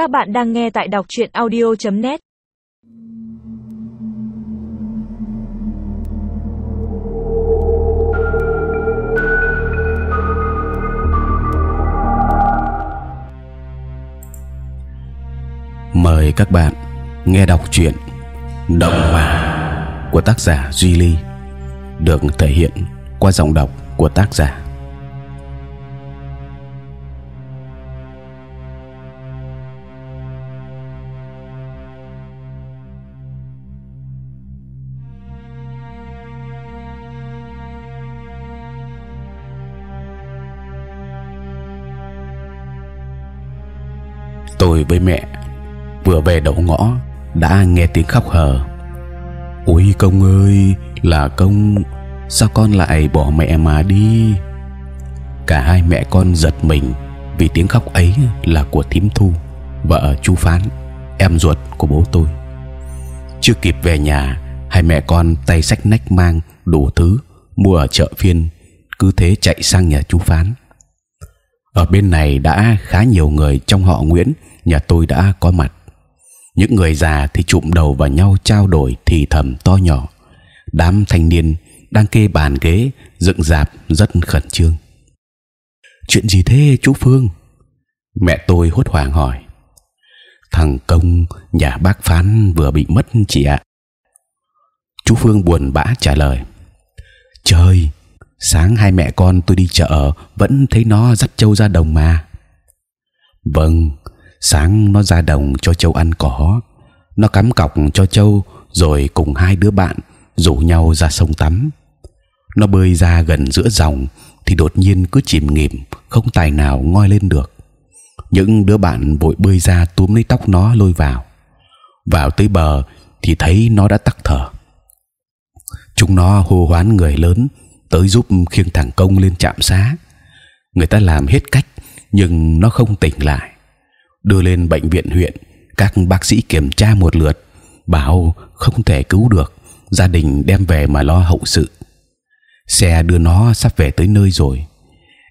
Các bạn đang nghe tại đọc truyện audio.net. Mời các bạn nghe đọc truyện Động Hỏa của tác giả Duy Ly, được thể hiện qua giọng đọc của tác giả. Tôi với mẹ vừa về đầu ngõ đã nghe tiếng khóc hờ. Ôi công ơi, là công, sao con lại bỏ mẹ mà đi? Cả hai mẹ con giật mình vì tiếng khóc ấy là của thím thu, vợ chú phán, em ruột của bố tôi. Chưa kịp về nhà, hai mẹ con tay sách nách mang đủ thứ mua ở chợ phiên, cứ thế chạy sang nhà chú phán. Ở bên này đã khá nhiều người trong họ Nguyễn nhà tôi đã có mặt. Những người già thì chụm đầu vào nhau trao đổi thì thầm to nhỏ. Đám thanh niên đang kê bàn ghế dựng dạp rất khẩn trương. Chuyện gì thế chú Phương? Mẹ tôi hốt hoảng hỏi. Thằng công nhà bác phán vừa bị mất chị ạ. Chú Phương buồn bã trả lời. Trời, sáng hai mẹ con tôi đi chợ vẫn thấy nó dắt trâu ra đồng mà. Vâng, sáng nó ra đồng cho trâu ăn cỏ, nó cắm cọc cho trâu rồi cùng hai đứa bạn rủ nhau ra sông tắm. Nó bơi ra gần giữa dòng thì đột nhiên cứ chìm nghỉm, không tài nào ngoi lên được. Những đứa bạn vội bơi ra túm lấy tóc nó lôi vào. Vào tới bờ thì thấy nó đã tắc thở. Chúng nó hô hoán người lớn tới giúp khiêng thằng công lên trạm xá. Người ta làm hết cách nhưng nó không tỉnh lại. Đưa lên bệnh viện huyện, các bác sĩ kiểm tra một lượt, bảo không thể cứu được. Gia đình đem về mà lo hậu sự. Xe đưa nó sắp về tới nơi rồi.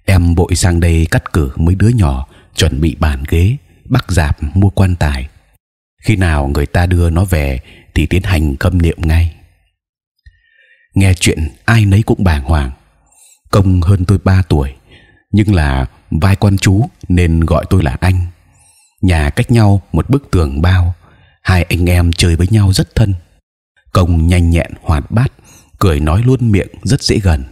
Em bội sang đây cắt cử mấy đứa nhỏ chuẩn bị bàn ghế, bắt dạp mua quan tài. Khi nào người ta đưa nó về thì tiến hành khâm niệm ngay nghe chuyện ai nấy cũng bàng hoàng. Công hơn tôi 3 tuổi, nhưng là vai con chú nên gọi tôi là anh. Nhà cách nhau một bức tường bao, hai anh em chơi với nhau rất thân. Công nhanh nhẹn, hoạt bát, cười nói luôn miệng rất dễ gần.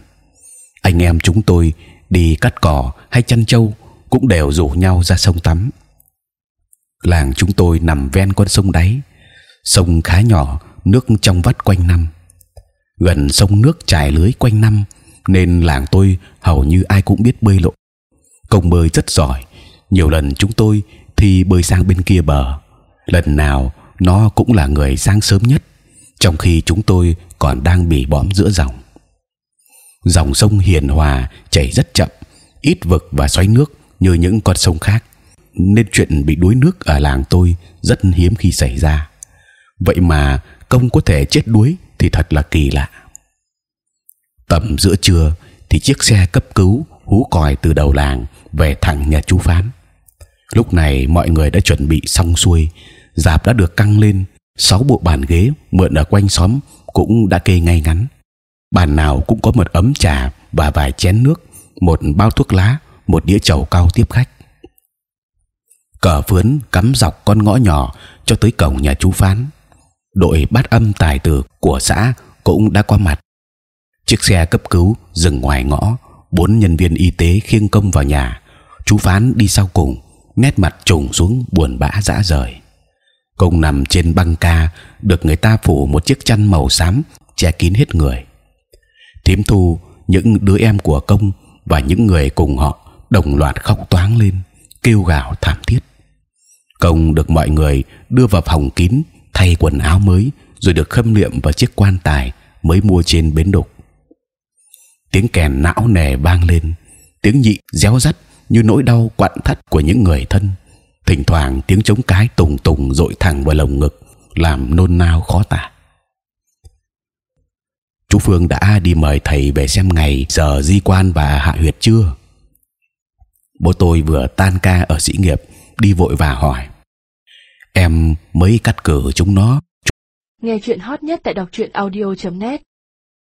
Anh em chúng tôi đi cắt cỏ hay chăn trâu cũng đều rủ nhau ra sông tắm. Làng chúng tôi nằm ven con sông đáy, sông khá nhỏ, nước trong vắt quanh năm gần sông nước trải lưới quanh năm, nên làng tôi hầu như ai cũng biết bơi lội. Công bơi rất giỏi. Nhiều lần chúng tôi thì bơi sang bên kia bờ. Lần nào, nó cũng là người sang sớm nhất, trong khi chúng tôi còn đang bị bõm giữa dòng. Dòng sông hiền hòa chảy rất chậm, ít vực và xoáy nước như những con sông khác, nên chuyện bị đuối nước ở làng tôi rất hiếm khi xảy ra vậy mà công có thể chết đuối thì thật là kỳ lạ. Tầm giữa trưa thì chiếc xe cấp cứu hú còi từ đầu làng về thẳng nhà chú phán. Lúc này mọi người đã chuẩn bị xong xuôi, dạp đã được căng lên, sáu bộ bàn ghế mượn ở quanh xóm cũng đã kê ngay ngắn. Bàn nào cũng có một ấm trà và vài chén nước, một bao thuốc lá, một đĩa chầu cao tiếp khách. Cờ phướn cắm dọc con ngõ nhỏ cho tới cổng nhà chú phán đội bát âm tài tử của xã cũng đã qua mặt. Chiếc xe cấp cứu dừng ngoài ngõ, bốn nhân viên y tế khiêng công vào nhà. Chú phán đi sau cùng, nét mặt trùng xuống buồn bã dã rời. Công nằm trên băng ca, được người ta phủ một chiếc chăn màu xám che kín hết người. Thím thu những đứa em của công và những người cùng họ đồng loạt khóc toáng lên, kêu gào thảm thiết. Công được mọi người đưa vào phòng kín thay quần áo mới, rồi được khâm liệm vào chiếc quan tài mới mua trên bến đục. Tiếng kèn não nề vang lên, tiếng nhị réo rắt như nỗi đau quặn thắt của những người thân. Thỉnh thoảng tiếng trống cái tùng tùng dội thẳng vào lồng ngực, làm nôn nao khó tả. Chú phương đã đi mời thầy về xem ngày giờ di quan và hạ huyệt chưa? Bố tôi vừa tan ca ở sĩ nghiệp, đi vội và hỏi em mới cắt cử chúng nó. Nghe chuyện hot nhất tại đọc truyện audio.net